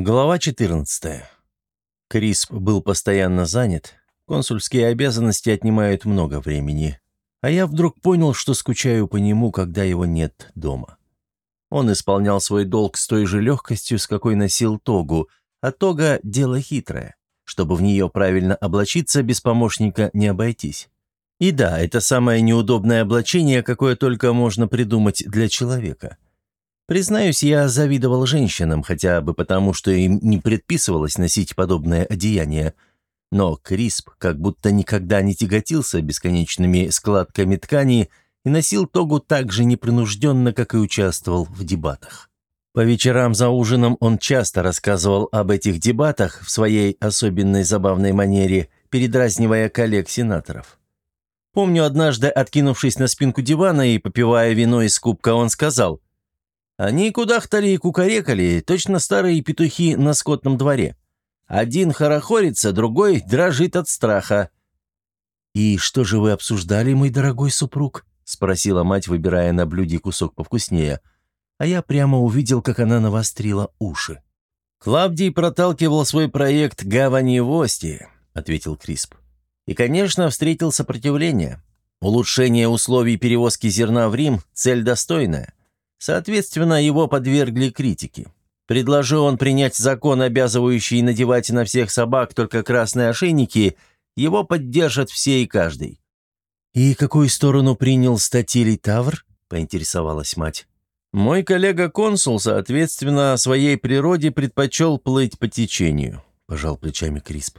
Глава 14. Крисп был постоянно занят. Консульские обязанности отнимают много времени. А я вдруг понял, что скучаю по нему, когда его нет дома. Он исполнял свой долг с той же легкостью, с какой носил тогу, а тога – дело хитрое. Чтобы в нее правильно облачиться, без помощника не обойтись. И да, это самое неудобное облачение, какое только можно придумать для человека – Признаюсь, я завидовал женщинам, хотя бы потому, что им не предписывалось носить подобное одеяние. Но Крисп как будто никогда не тяготился бесконечными складками ткани и носил тогу так же непринужденно, как и участвовал в дебатах. По вечерам за ужином он часто рассказывал об этих дебатах в своей особенной забавной манере, передразнивая коллег-сенаторов. Помню, однажды, откинувшись на спинку дивана и попивая вино из кубка, он сказал – они кудахтали и кукарекали, точно старые петухи на скотном дворе. Один хорохорится, другой дрожит от страха. «И что же вы обсуждали, мой дорогой супруг?» — спросила мать, выбирая на блюде кусок повкуснее. А я прямо увидел, как она навострила уши. «Клавдий проталкивал свой проект «Гавани в Ости», — ответил Крисп. «И, конечно, встретил сопротивление. Улучшение условий перевозки зерна в Рим – цель достойная. Соответственно, его подвергли критике. Предложил он принять закон, обязывающий надевать на всех собак только красные ошейники, его поддержат все и каждый. «И какую сторону принял Статилий Тавр?» – поинтересовалась мать. «Мой коллега-консул, соответственно, своей природе предпочел плыть по течению», – пожал плечами Крисп.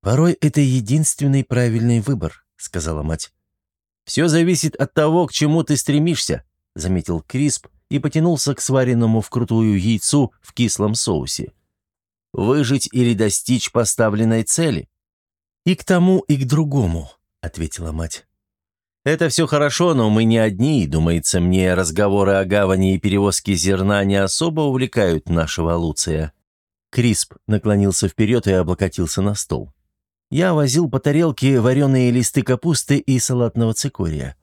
«Порой это единственный правильный выбор», – сказала мать. «Все зависит от того, к чему ты стремишься», заметил Крисп и потянулся к сваренному вкрутую яйцу в кислом соусе. «Выжить или достичь поставленной цели?» «И к тому, и к другому», — ответила мать. «Это все хорошо, но мы не одни, и, думается мне, разговоры о гавани и перевозке зерна не особо увлекают нашего Луция». Крисп наклонился вперед и облокотился на стол. Я возил по тарелке вареные листы капусты и салатного цикория.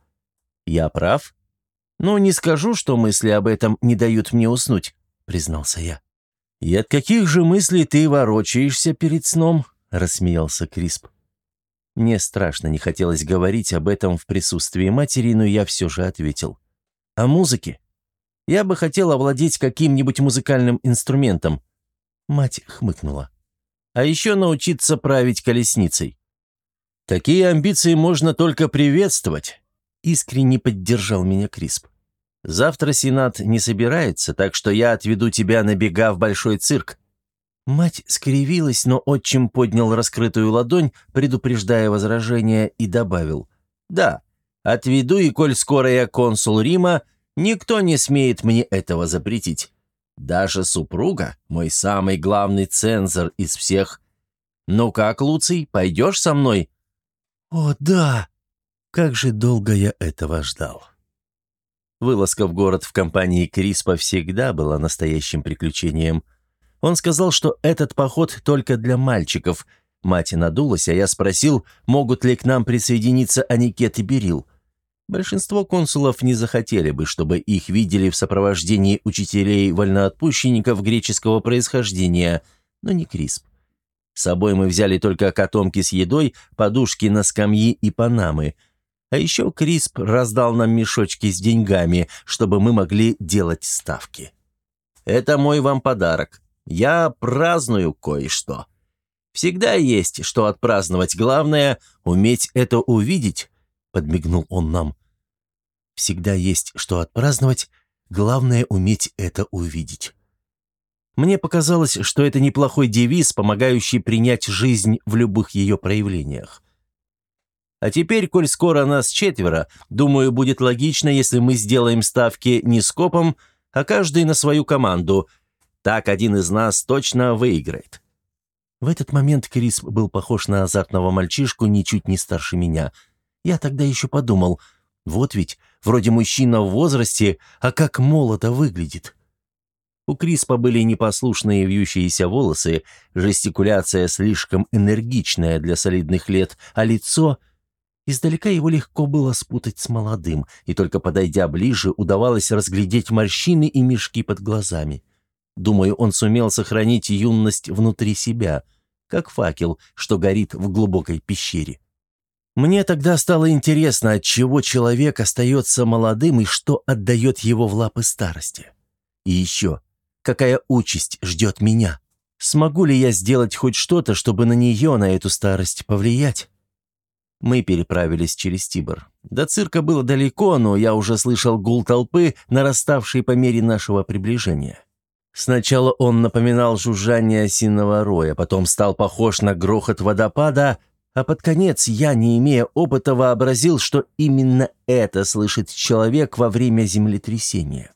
«Я прав?» «Ну, не скажу, что мысли об этом не дают мне уснуть», — признался я. «И от каких же мыслей ты ворочаешься перед сном?» — рассмеялся Крисп. Мне страшно не хотелось говорить об этом в присутствии матери, но я все же ответил. «О музыке. Я бы хотел овладеть каким-нибудь музыкальным инструментом». Мать хмыкнула. «А еще научиться править колесницей». «Такие амбиции можно только приветствовать искренне поддержал меня Крисп. «Завтра Сенат не собирается, так что я отведу тебя на бега в большой цирк». Мать скривилась, но отчим поднял раскрытую ладонь, предупреждая возражение, и добавил. «Да, отведу, и коль скоро я консул Рима, никто не смеет мне этого запретить. Даже супруга, мой самый главный цензор из всех. Ну как, Луций, пойдешь со мной?» «О, да!» Как же долго я этого ждал. Вылазка в город в компании Криспа всегда была настоящим приключением. Он сказал, что этот поход только для мальчиков. Мать надулась, а я спросил, могут ли к нам присоединиться Аникет и Берил. Большинство консулов не захотели бы, чтобы их видели в сопровождении учителей-вольноотпущенников греческого происхождения, но не Крисп. С собой мы взяли только котомки с едой, подушки на скамьи и панамы – а еще Крисп раздал нам мешочки с деньгами, чтобы мы могли делать ставки. Это мой вам подарок. Я праздную кое-что. Всегда есть что отпраздновать. Главное — уметь это увидеть», — подмигнул он нам. «Всегда есть что отпраздновать. Главное — уметь это увидеть». Мне показалось, что это неплохой девиз, помогающий принять жизнь в любых ее проявлениях. А теперь, коль скоро нас четверо, думаю, будет логично, если мы сделаем ставки не скопом, а каждый на свою команду. Так один из нас точно выиграет». В этот момент Крис был похож на азартного мальчишку, ничуть не старше меня. Я тогда еще подумал, вот ведь, вроде мужчина в возрасте, а как молодо выглядит. У Криспа были непослушные вьющиеся волосы, жестикуляция слишком энергичная для солидных лет, а лицо Издалека его легко было спутать с молодым, и только подойдя ближе, удавалось разглядеть морщины и мешки под глазами. Думаю, он сумел сохранить юность внутри себя, как факел, что горит в глубокой пещере. Мне тогда стало интересно, от чего человек остается молодым и что отдает его в лапы старости. И еще, какая участь ждет меня? Смогу ли я сделать хоть что-то, чтобы на нее, на эту старость, повлиять? Мы переправились через Тибр. До цирка было далеко, но я уже слышал гул толпы, нараставший по мере нашего приближения. Сначала он напоминал жужжание осиного роя, потом стал похож на грохот водопада, а под конец я, не имея опыта, вообразил, что именно это слышит человек во время землетрясения.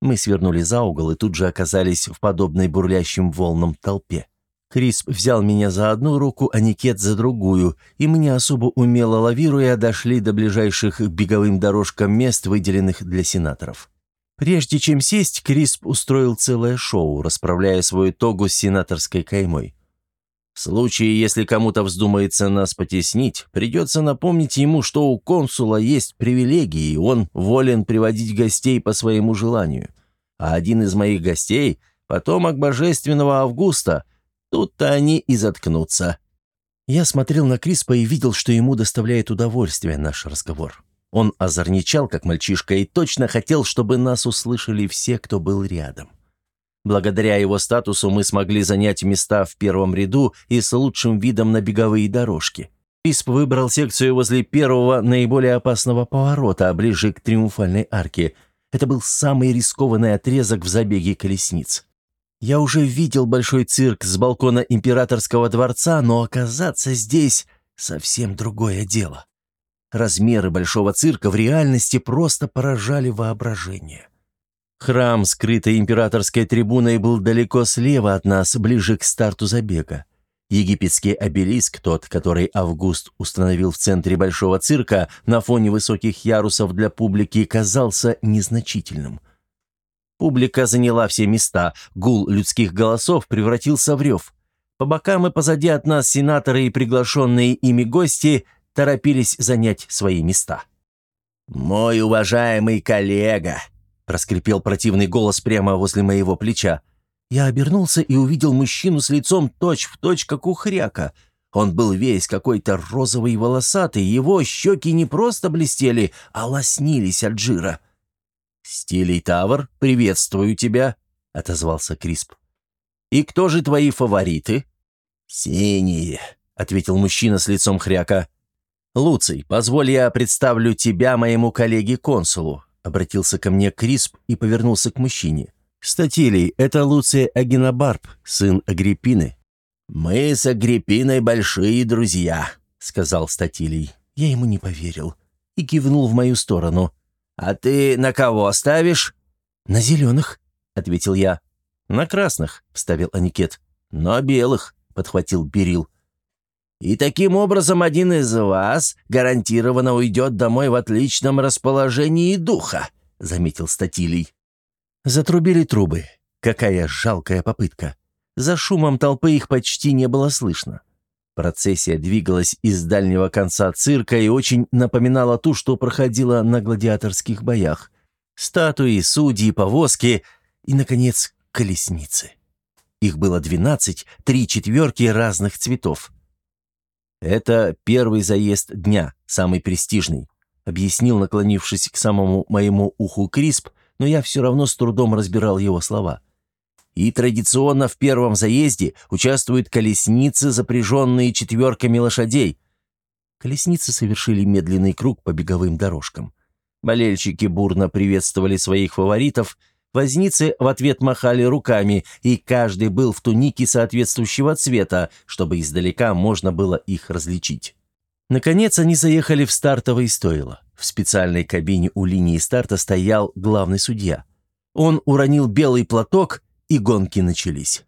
Мы свернули за угол и тут же оказались в подобной бурлящим волнам толпе. Крисп взял меня за одну руку, а Никет за другую, и мы не особо умело лавируя дошли до ближайших беговым дорожкам мест, выделенных для сенаторов. Прежде чем сесть, Крисп устроил целое шоу, расправляя свою тогу с сенаторской каймой. В случае, если кому-то вздумается нас потеснить, придется напомнить ему, что у консула есть привилегии, и он волен приводить гостей по своему желанию. А один из моих гостей — потомок божественного Августа. Тут-то они и заткнутся. Я смотрел на Криспа и видел, что ему доставляет удовольствие наш разговор. Он озорничал, как мальчишка, и точно хотел, чтобы нас услышали все, кто был рядом. Благодаря его статусу мы смогли занять места в первом ряду и с лучшим видом на беговые дорожки. Писп выбрал секцию возле первого, наиболее опасного поворота, ближе к триумфальной арке. Это был самый рискованный отрезок в забеге колесниц. Я уже видел большой цирк с балкона императорского дворца, но оказаться здесь — совсем другое дело. Размеры большого цирка в реальности просто поражали воображение. Храм, скрытый императорской трибуной, был далеко слева от нас, ближе к старту забега. Египетский обелиск, тот, который Август установил в центре большого цирка на фоне высоких ярусов для публики, казался незначительным. Публика заняла все места, гул людских голосов превратился в рев. По бокам и позади от нас сенаторы и приглашенные ими гости торопились занять свои места. «Мой уважаемый коллега!» — проскрипел противный голос прямо возле моего плеча. Я обернулся и увидел мужчину с лицом точь-в-точь, точь, как у хряка. Он был весь какой-то розовый и волосатый, его щеки не просто блестели, а лоснились от жира. «Стилей Тавр, приветствую тебя», — отозвался Крисп. «И кто же твои фавориты?» «Синие», — ответил мужчина с лицом хряка. «Луций, позволь я представлю тебя моему коллеге-консулу», обратился ко мне Крисп и повернулся к мужчине. «Статилий, это Луций Агинобарб, сын Агриппины». «Мы с Агриппиной большие друзья», — сказал Статилий. Я ему не поверил и кивнул в мою сторону. «А ты на кого ставишь?» «На зеленых», — ответил я. «На красных», — вставил Аникет. «На белых», — подхватил Берил. И таким образом один из вас гарантированно уйдет домой в отличном расположении духа», — заметил Статилий. Затрубили трубы. Какая жалкая попытка. За шумом толпы их почти не было слышно. Процессия двигалась из дальнего конца цирка и очень напоминала ту, что проходила на гладиаторских боях. Статуи, судьи, повозки и, наконец, колесницы. Их было двенадцать, три четверки разных цветов. «Это первый заезд дня, самый престижный», — объяснил, наклонившись к самому моему уху Крисп, но я все равно с трудом разбирал его слова. И традиционно в первом заезде участвуют колесницы, запряженные четверками лошадей. Колесницы совершили медленный круг по беговым дорожкам. Болельщики бурно приветствовали своих фаворитов — Возницы в ответ махали руками, и каждый был в тунике соответствующего цвета, чтобы издалека можно было их различить. Наконец они заехали в стартовое стойло. В специальной кабине у линии старта стоял главный судья. Он уронил белый платок, и гонки начались.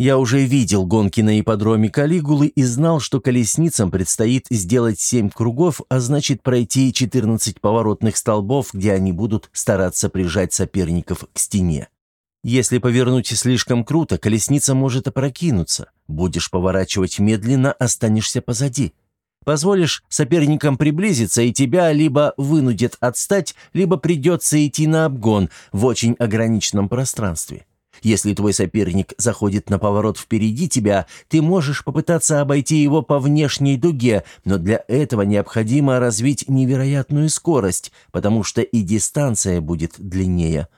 Я уже видел гонки на ипподроме Калигулы и знал, что колесницам предстоит сделать семь кругов, а значит пройти 14 поворотных столбов, где они будут стараться прижать соперников к стене. Если повернуть слишком круто, колесница может опрокинуться. Будешь поворачивать медленно, останешься позади. Позволишь соперникам приблизиться, и тебя либо вынудят отстать, либо придется идти на обгон в очень ограниченном пространстве. Если твой соперник заходит на поворот впереди тебя, ты можешь попытаться обойти его по внешней дуге, но для этого необходимо развить невероятную скорость, потому что и дистанция будет длиннее.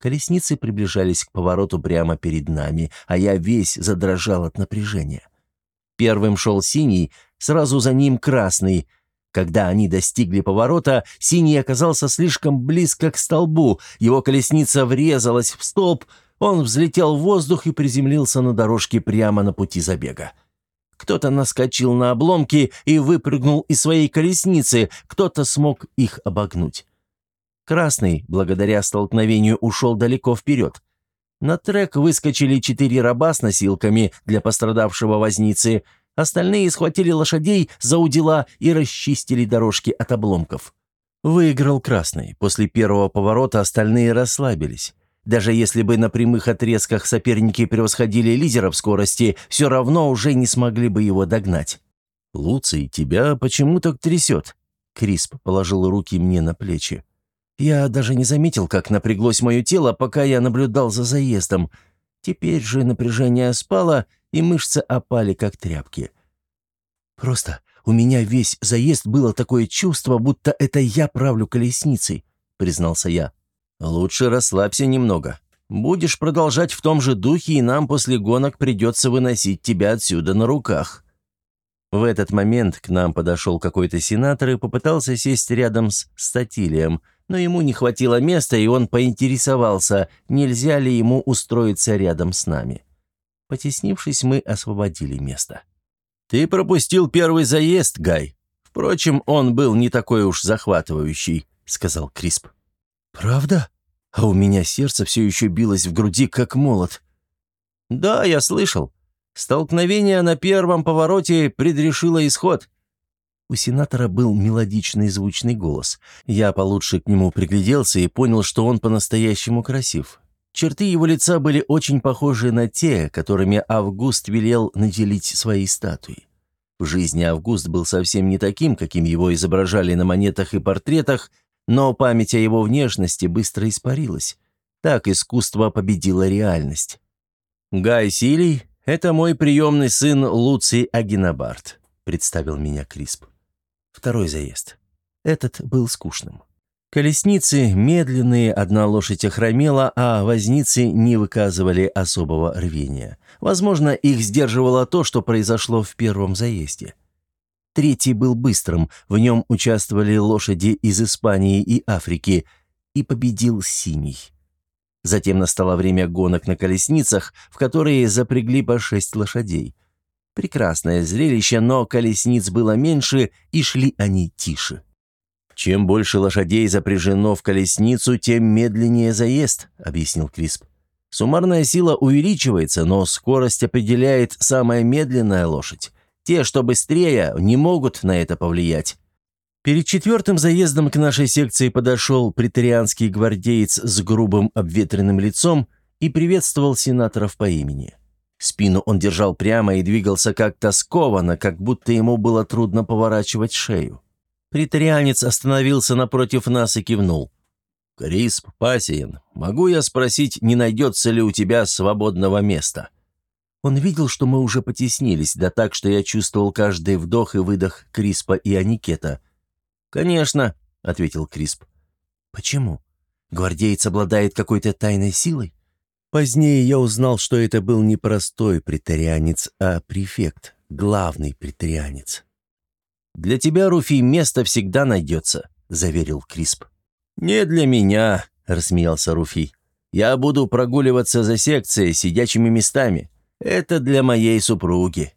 Колесницы приближались к повороту прямо перед нами, а я весь задрожал от напряжения. Первым шел синий, сразу за ним красный — когда они достигли поворота, синий оказался слишком близко к столбу, его колесница врезалась в столб, он взлетел в воздух и приземлился на дорожке прямо на пути забега. Кто-то наскочил на обломки и выпрыгнул из своей колесницы, кто-то смог их обогнуть. Красный, благодаря столкновению, ушел далеко вперед. На трек выскочили четыре раба с носилками для пострадавшего возницы – Остальные схватили лошадей за удила и расчистили дорожки от обломков. Выиграл красный. После первого поворота остальные расслабились. Даже если бы на прямых отрезках соперники превосходили лидера в скорости, все равно уже не смогли бы его догнать. «Луций, тебя почему так трясет?» Крисп положил руки мне на плечи. Я даже не заметил, как напряглось мое тело, пока я наблюдал за заездом. Теперь же напряжение спало, и мышцы опали, как тряпки. «Просто у меня весь заезд было такое чувство, будто это я правлю колесницей», — признался я. «Лучше расслабься немного. Будешь продолжать в том же духе, и нам после гонок придется выносить тебя отсюда на руках». В этот момент к нам подошел какой-то сенатор и попытался сесть рядом с Статилием, но ему не хватило места, и он поинтересовался, нельзя ли ему устроиться рядом с нами. Потеснившись, мы освободили место. «Ты пропустил первый заезд, Гай. Впрочем, он был не такой уж захватывающий», — сказал Крисп. «Правда? А у меня сердце все еще билось в груди, как молот». «Да, я слышал. Столкновение на первом повороте предрешило исход». У сенатора был мелодичный звучный голос. Я получше к нему пригляделся и понял, что он по-настоящему красив. Черты его лица были очень похожи на те, которыми Август велел наделить свои статуи. В жизни Август был совсем не таким, каким его изображали на монетах и портретах, но память о его внешности быстро испарилась. Так искусство победило реальность. «Гай Силий — это мой приемный сын Луций Агинабард», — представил меня Крисп. Второй заезд. Этот был скучным. Колесницы медленные, одна лошадь охромела, а возницы не выказывали особого рвения. Возможно, их сдерживало то, что произошло в первом заезде. Третий был быстрым, в нем участвовали лошади из Испании и Африки, и победил синий. Затем настало время гонок на колесницах, в которые запрягли по шесть лошадей. Прекрасное зрелище, но колесниц было меньше, и шли они тише. «Чем больше лошадей запряжено в колесницу, тем медленнее заезд», — объяснил Крисп. «Суммарная сила увеличивается, но скорость определяет самая медленная лошадь. Те, что быстрее, не могут на это повлиять». Перед четвертым заездом к нашей секции подошел претарианский гвардеец с грубым обветренным лицом и приветствовал сенаторов по имени. Спину он держал прямо и двигался как-то скованно, как будто ему было трудно поворачивать шею. Притарианец остановился напротив нас и кивнул. «Крисп Пасиен, могу я спросить, не найдется ли у тебя свободного места?» Он видел, что мы уже потеснились, да так, что я чувствовал каждый вдох и выдох Криспа и Аникета. «Конечно», — ответил Крисп. «Почему? Гвардеец обладает какой-то тайной силой?» Позднее я узнал, что это был не простой притарианец, а префект, главный притарианец. «Для тебя, Руфи, место всегда найдется», — заверил Крисп. «Не для меня», — рассмеялся Руфи. «Я буду прогуливаться за секцией сидячими местами. Это для моей супруги».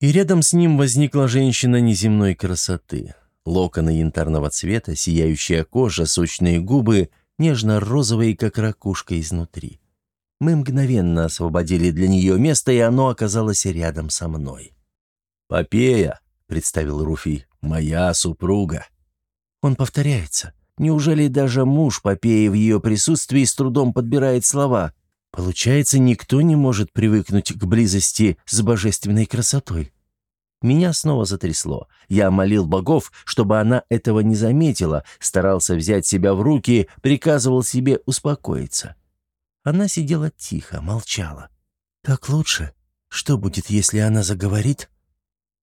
И рядом с ним возникла женщина неземной красоты. Локоны янтарного цвета, сияющая кожа, сочные губы, нежно-розовые, как ракушка изнутри. Мы мгновенно освободили для нее место, и оно оказалось рядом со мной. «Попея», — представил Руфи, — «моя супруга». Он повторяется. Неужели даже муж Попеи в ее присутствии с трудом подбирает слова? Получается, никто не может привыкнуть к близости с божественной красотой. Меня снова затрясло. Я молил богов, чтобы она этого не заметила, старался взять себя в руки, приказывал себе успокоиться. Она сидела тихо, молчала. «Так лучше? Что будет, если она заговорит?»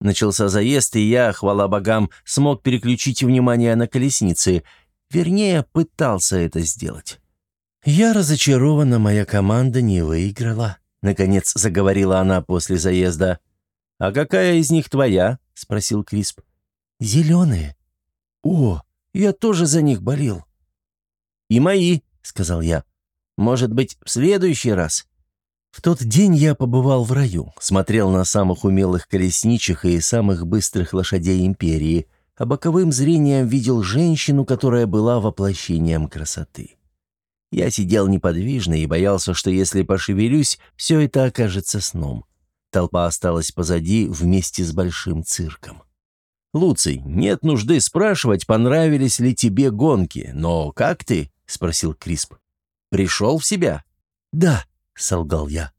Начался заезд, и я, хвала богам, смог переключить внимание на колесницы. Вернее, пытался это сделать. «Я разочарована, моя команда не выиграла», — наконец заговорила она после заезда. «А какая из них твоя?» — спросил Крисп. «Зеленые». «О, я тоже за них болел». «И мои», — сказал я. «Может быть, в следующий раз?» В тот день я побывал в раю, смотрел на самых умелых колесничих и самых быстрых лошадей империи, а боковым зрением видел женщину, которая была воплощением красоты. Я сидел неподвижно и боялся, что если пошевелюсь, все это окажется сном. Толпа осталась позади вместе с большим цирком. «Луций, нет нужды спрашивать, понравились ли тебе гонки, но как ты?» — спросил Крисп. «Пришел в себя?» «Да», — солгал я.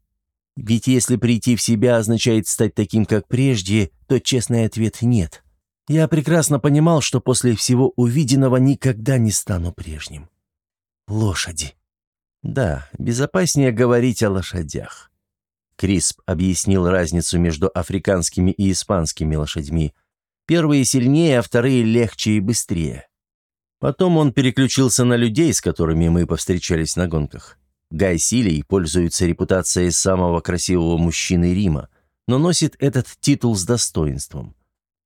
«Ведь если прийти в себя означает стать таким, как прежде, то честный ответ нет. Я прекрасно понимал, что после всего увиденного никогда не стану прежним. Лошади. Да, безопаснее говорить о лошадях». Крисп объяснил разницу между африканскими и испанскими лошадьми. Первые сильнее, а вторые легче и быстрее. Потом он переключился на людей, с которыми мы повстречались на гонках. Гай Силий пользуется репутацией самого красивого мужчины Рима, но носит этот титул с достоинством.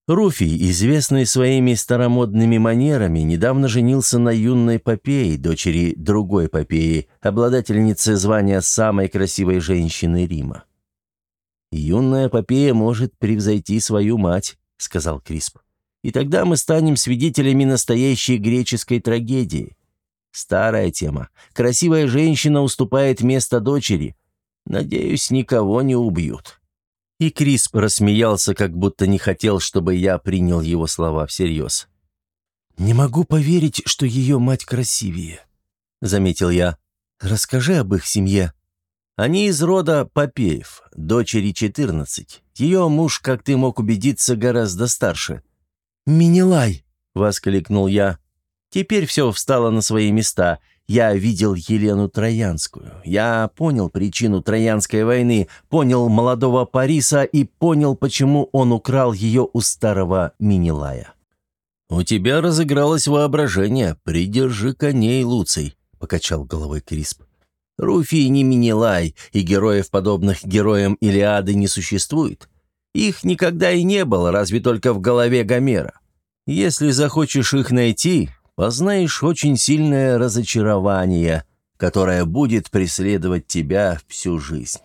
Руфий, известный своими старомодными манерами, недавно женился на юной Попее, дочери другой Попеи, обладательнице звания самой красивой женщины Рима. «Юная Попея может превзойти свою мать», — сказал Крисп. «И тогда мы станем свидетелями настоящей греческой трагедии. Старая тема. Красивая женщина уступает место дочери. Надеюсь, никого не убьют». И Крисп рассмеялся, как будто не хотел, чтобы я принял его слова всерьез. «Не могу поверить, что ее мать красивее», — заметил я. «Расскажи об их семье». Они из рода Попеев, дочери 14. Ее муж, как ты мог убедиться, гораздо старше. «Минилай!» — воскликнул я. Теперь все встало на свои места. Я видел Елену Троянскую. Я понял причину Троянской войны, понял молодого Париса и понял, почему он украл ее у старого Минилая. «У тебя разыгралось воображение. Придержи коней, Луций», — покачал головой Крисп. «Руфий не Минилай, и героев, подобных героям Илиады, не существует. Их никогда и не было, разве только в голове Гомера. Если захочешь их найти, познаешь очень сильное разочарование, которое будет преследовать тебя всю жизнь.